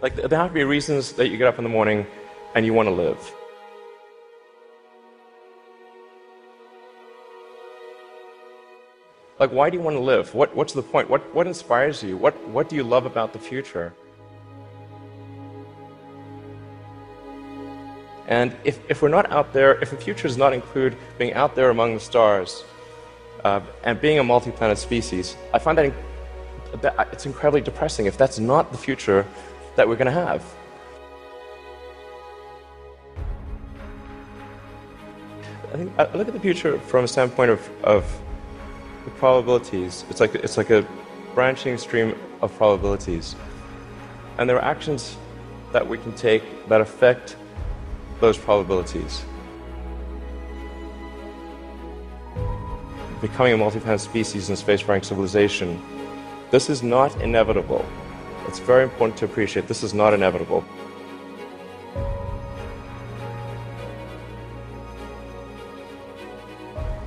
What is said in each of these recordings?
Like, there have to be reasons that you get up in the morning and you want to live. Like, why do you want to live? What, what's the point? What, what inspires you? What, what do you love about the future? And if, if we're not out there, if the future does not include being out there among the stars uh, and being a multi planet species, I find that, in, that it's incredibly depressing if that's not the future that we're going to have. I think I look at the future from a standpoint of, of the probabilities. It's like, it's like a branching stream of probabilities. And there are actions that we can take that affect those probabilities. Becoming a multi-planet species in spacefaring civilization, this is not inevitable. It's very important to appreciate this is not inevitable.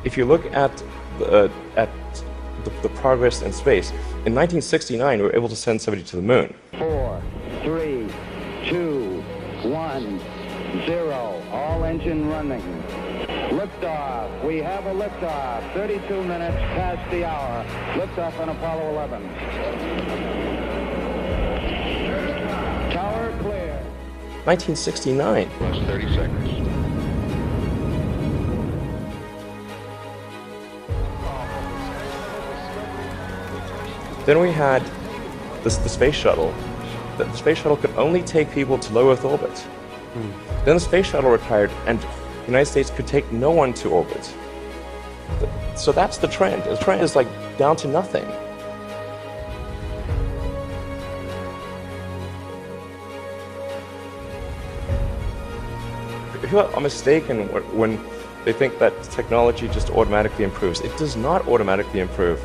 If you look at the, uh, at the, the progress in space, in 1969 we were able to send somebody to the moon. Four, three, two, one zero. All engine running. Liftoff. We have a liftoff. 32 minutes past the hour. Liftoff on Apollo 11. Tower clear. 1969. Plus 30 seconds. Then we had this, the space shuttle. The, the space shuttle could only take people to low Earth orbit. Hmm. Then the space shuttle retired, and the United States could take no one to orbit. So that's the trend. The trend is like down to nothing. People are mistaken when they think that technology just automatically improves. It does not automatically improve.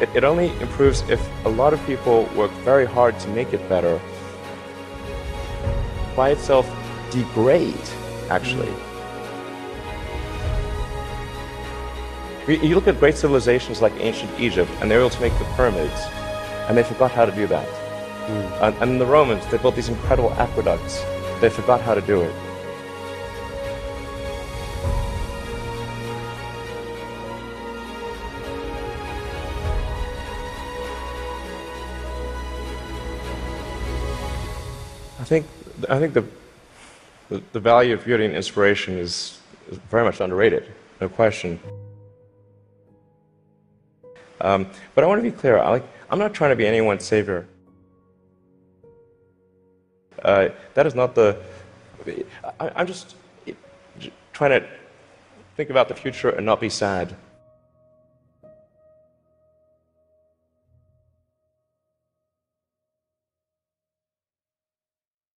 It, it only improves if a lot of people work very hard to make it better. By itself, degrade, actually. You look at great civilizations like ancient Egypt, and they were able to make the pyramids, and they forgot how to do that. Mm. And, and the Romans, they built these incredible aqueducts. They forgot how to do it. I think I think the the, the value of beauty and inspiration is, is, very much underrated, no question. Um, but I want to be clear. I like, I'm not trying to be anyone's savior. Uh, that is not the. I, I'm just trying to think about the future and not be sad.